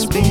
must be